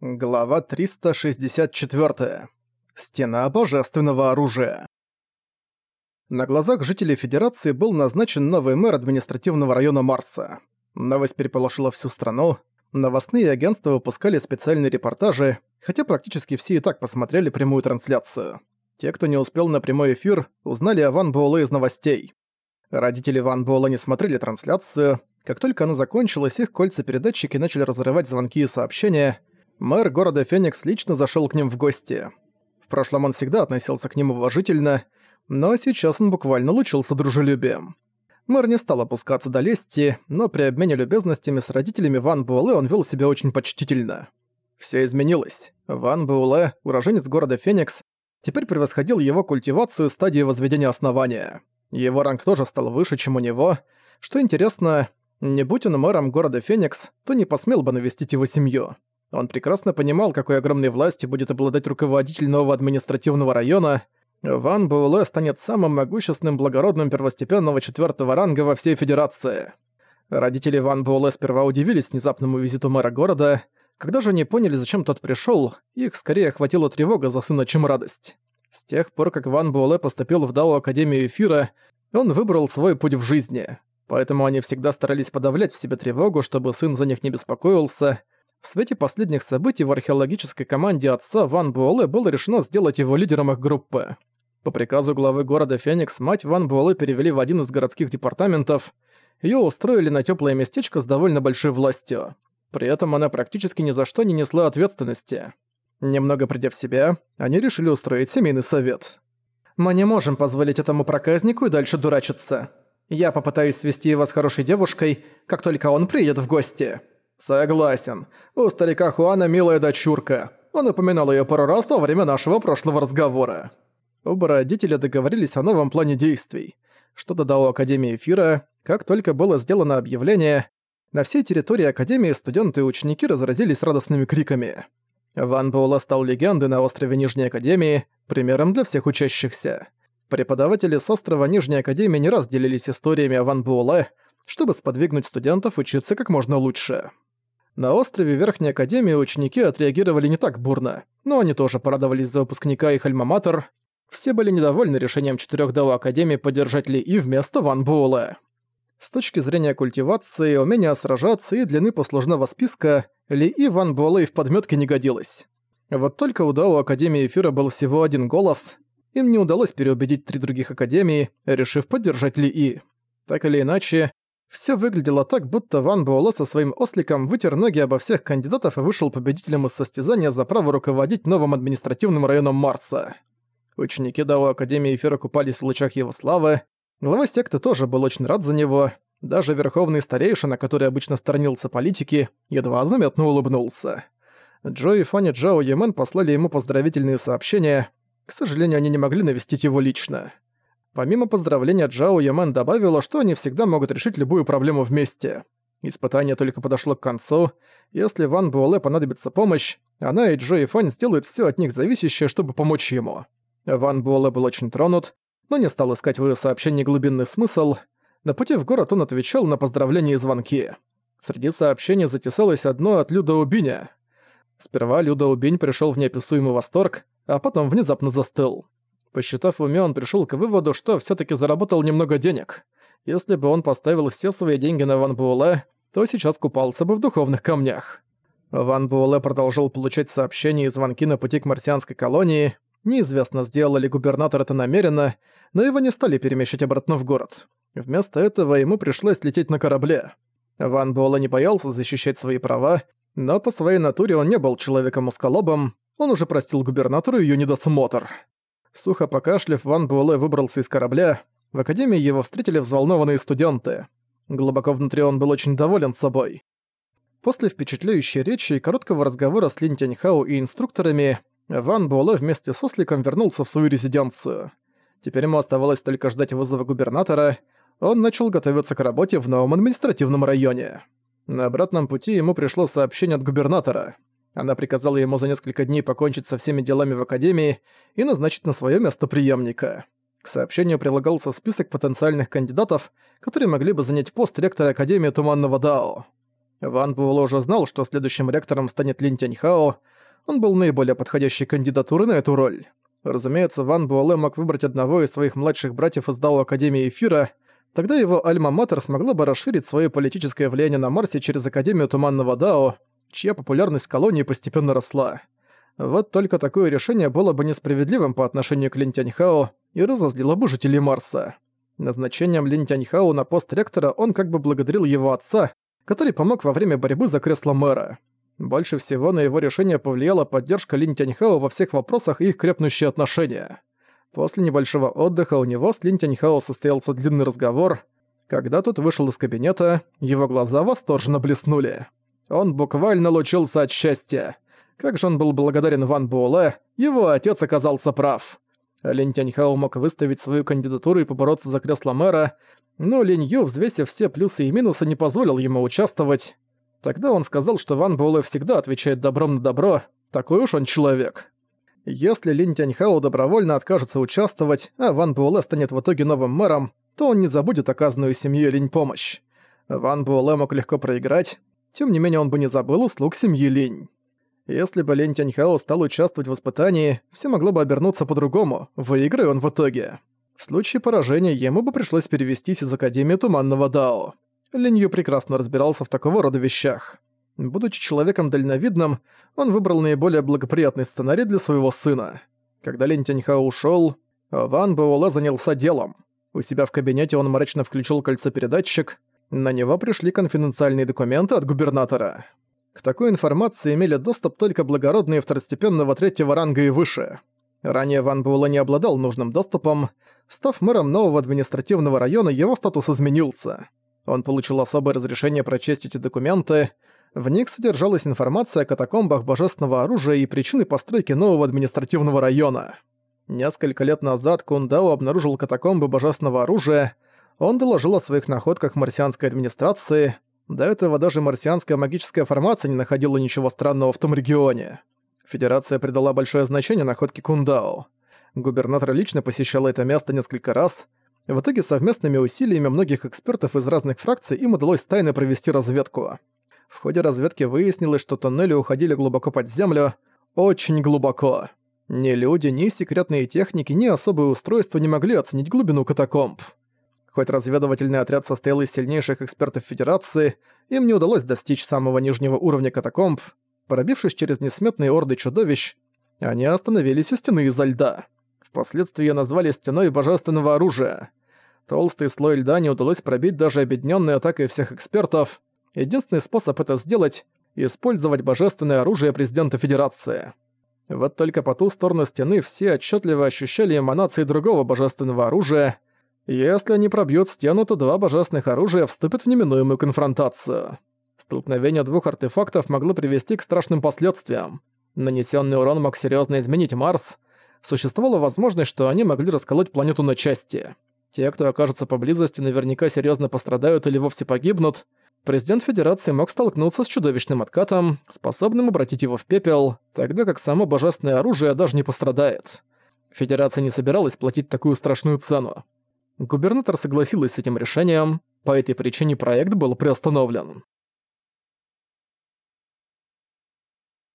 Глава 364. Стена божественного оружия. На глазах жителей Федерации был назначен новый мэр административного района Марса. Новость переполошила всю страну. Новостные агентства выпускали специальные репортажи, хотя практически все и так посмотрели прямую трансляцию. Те, кто не успел на прямой эфир, узнали о Ван Буэлэ из новостей. Родители Ван Буэлэ не смотрели трансляцию. Как только она закончилась, их кольца-передатчики начали разрывать звонки и сообщения – Мэр города Феникс лично зашел к ним в гости. В прошлом он всегда относился к ним уважительно, но сейчас он буквально лучился дружелюбием. Мэр не стал опускаться до лести, но при обмене любезностями с родителями Ван Буэлэ он вел себя очень почтительно. Все изменилось. Ван Буэлэ, уроженец города Феникс, теперь превосходил его культивацию стадии возведения основания. Его ранг тоже стал выше, чем у него. Что интересно, не будь он мэром города Феникс, то не посмел бы навестить его семью. Он прекрасно понимал, какой огромной властью будет обладать руководитель нового административного района. Ван Буэлэ станет самым могущественным благородным первостепенного четвертого ранга во всей Федерации. Родители Ван Буэлэ сперва удивились внезапному визиту мэра города. Когда же они поняли, зачем тот пришел, их скорее охватила тревога за сына, чем радость. С тех пор, как Ван Буэлэ поступил в Дао Академию Эфира, он выбрал свой путь в жизни. Поэтому они всегда старались подавлять в себе тревогу, чтобы сын за них не беспокоился, в свете последних событий в археологической команде отца Ван Буэлэ было решено сделать его лидером их группы. По приказу главы города Феникс мать Ван Буэлэ перевели в один из городских департаментов. Её устроили на тёплое местечко с довольно большой властью. При этом она практически ни за что не несла ответственности. Немного придя в себя, они решили устроить семейный совет. «Мы не можем позволить этому проказнику и дальше дурачиться. Я попытаюсь свести его с хорошей девушкой, как только он приедет в гости». «Согласен. У старика Хуана милая дочурка. Он упоминал её пару раз во время нашего прошлого разговора». Оба родителя договорились о новом плане действий. Что до Дао Академии Эфира, как только было сделано объявление, на всей территории Академии студенты и ученики разразились радостными криками. Ван Буэлла стал легендой на острове Нижней Академии, примером для всех учащихся. Преподаватели с острова Нижней Академии не раз делились историями о Ван Буэлэ, чтобы сподвигнуть студентов учиться как можно лучше. На острове Верхней Академии ученики отреагировали не так бурно, но они тоже порадовались за выпускника их альма-матер. Все были недовольны решением четырех Дао Академии поддержать Ли И вместо Ван Буэлэ. С точки зрения культивации, умения сражаться и длины послужного списка, Ли И Ван Буэлэ в подметке не годилось. Вот только у Дао Академии Эфира был всего один голос, им не удалось переубедить три других Академии, решив поддержать Ли И. Так или иначе, все выглядело так, будто Ван Буэлло со своим осликом вытер ноги обо всех кандидатов и вышел победителем из состязания за право руководить новым административным районом Марса. Ученики Дао Академии Эфира купались в лучах его славы, глава секты тоже был очень рад за него, даже верховный старейшина, который обычно сторонился политики, едва заметно улыбнулся. Джо и Фанни Джао Йемен послали ему поздравительные сообщения, к сожалению, они не могли навестить его лично. Помимо поздравления Джао Ямен добавила, что они всегда могут решить любую проблему вместе. Испытание только подошло к концу. Если Ван Буэлэ понадобится помощь, она и Джо и Фань сделают все от них зависящее, чтобы помочь ему. Ван Буэлэ был очень тронут, но не стал искать в её сообщении глубинный смысл. На пути в город он отвечал на поздравления и звонки. Среди сообщений затесалось одно от Люда Убиня. Сперва Люда Убинь пришёл в неописуемый восторг, а потом внезапно застыл. Посчитав в уме, он пришел к выводу, что все таки заработал немного денег. Если бы он поставил все свои деньги на Ван Буэлэ, то сейчас купался бы в духовных камнях. Ван Буэлэ продолжал получать сообщения и звонки на пути к марсианской колонии. Неизвестно, сделал ли губернатор это намеренно, но его не стали перемещать обратно в город. Вместо этого ему пришлось лететь на корабле. Ван Буэлэ не боялся защищать свои права, но по своей натуре он не был человеком-усколобом, он уже простил губернатору ее недосмотр. Сухо покашлив, Ван Буэлэ выбрался из корабля. В академии его встретили взволнованные студенты. Глубоко внутри он был очень доволен собой. После впечатляющей речи и короткого разговора с Лин Тяньхао и инструкторами, Ван Буэлэ вместе с Осликом вернулся в свою резиденцию. Теперь ему оставалось только ждать вызова губернатора. Он начал готовиться к работе в новом административном районе. На обратном пути ему пришло сообщение от губернатора – она приказала ему за несколько дней покончить со всеми делами в Академии и назначить на своё место преемника. К сообщению прилагался список потенциальных кандидатов, которые могли бы занять пост ректора Академии Туманного Дао. Ван Буэлло уже знал, что следующим ректором станет Лин Тяньхао, Он был наиболее подходящей кандидатурой на эту роль. Разумеется, Ван Буэлэ мог выбрать одного из своих младших братьев из Дао Академии Эфира, тогда его Альма-Матер смогла бы расширить свое политическое влияние на Марсе через Академию Туманного Дао, чья популярность в колонии постепенно росла. Вот только такое решение было бы несправедливым по отношению к Лин Тяньхао и разозлило бы жителей Марса. Назначением Лин Тяньхао на пост ректора он как бы благодарил его отца, который помог во время борьбы за кресло мэра. Больше всего на его решение повлияла поддержка Лин Тяньхао во всех вопросах и их крепнущие отношения. После небольшого отдыха у него с Лин Тяньхао состоялся длинный разговор. Когда тот вышел из кабинета, его глаза восторженно блеснули. Он буквально лучился от счастья. Как же он был благодарен Ван Буэлэ, его отец оказался прав. Линь Тяньхао мог выставить свою кандидатуру и побороться за кресло мэра, но Линь Ю, взвесив все плюсы и минусы, не позволил ему участвовать. Тогда он сказал, что Ван Буэлэ всегда отвечает добром на добро, такой уж он человек. Если Линь Тяньхао добровольно откажется участвовать, а Ван Буэлэ станет в итоге новым мэром, то он не забудет оказанную семье Линь помощь. Ван Буэлэ мог легко проиграть, тем не менее он бы не забыл услуг семьи Линь. Если бы Лень Тяньхао стал участвовать в испытании, все могло бы обернуться по-другому, выиграя он в итоге. В случае поражения ему бы пришлось перевестись из Академии Туманного Дао. Линью прекрасно разбирался в такого рода вещах. Будучи человеком дальновидным, он выбрал наиболее благоприятный сценарий для своего сына. Когда Линь Тяньхао ушёл, Ван Буэлэ занялся делом. У себя в кабинете он мрачно включил кольцопередатчик. На него пришли конфиденциальные документы от губернатора. К такой информации имели доступ только благородные второстепенного третьего ранга и выше. Ранее Ван Буэлла не обладал нужным доступом. Став мэром нового административного района, его статус изменился. Он получил особое разрешение прочесть эти документы. В них содержалась информация о катакомбах божественного оружия и причины постройки нового административного района. Несколько лет назад Кундао обнаружил катакомбы божественного оружия. Он доложил о своих находках марсианской администрации – до этого даже марсианская магическая формация не находила ничего странного в том регионе. Федерация придала большое значение находке Кундао. Губернатор лично посещал это место несколько раз. В итоге совместными усилиями многих экспертов из разных фракций им удалось тайно провести разведку. В ходе разведки выяснилось, что тоннели уходили глубоко под землю, очень глубоко. Ни люди, ни секретные техники, ни особые устройства не могли оценить глубину катакомб. Хоть разведывательный отряд состоял из сильнейших экспертов Федерации, им не удалось достичь самого нижнего уровня катакомб. Пробившись через несметные орды чудовищ, они остановились у стены изо льда. Впоследствии ее назвали «стеной божественного оружия». Толстый слой льда не удалось пробить даже объединенной атакой всех экспертов. Единственный способ это сделать — использовать божественное оружие президента Федерации. Вот только по ту сторону стены все отчетливо ощущали эманации другого божественного оружия — если они пробьют стену, то два божественных оружия вступят в неминуемую конфронтацию. Столкновение двух артефактов могло привести к страшным последствиям. Нанесенный урон мог серьезно изменить Марс. Существовала возможность, что они могли расколоть планету на части. Те, кто окажется поблизости, наверняка серьезно пострадают или вовсе погибнут. Президент Федерации мог столкнуться с чудовищным откатом, способным обратить его в пепел, тогда как само божественное оружие даже не пострадает. Федерация не собиралась платить такую страшную цену. Губернатор согласилась с этим решением, по этой причине проект был приостановлен.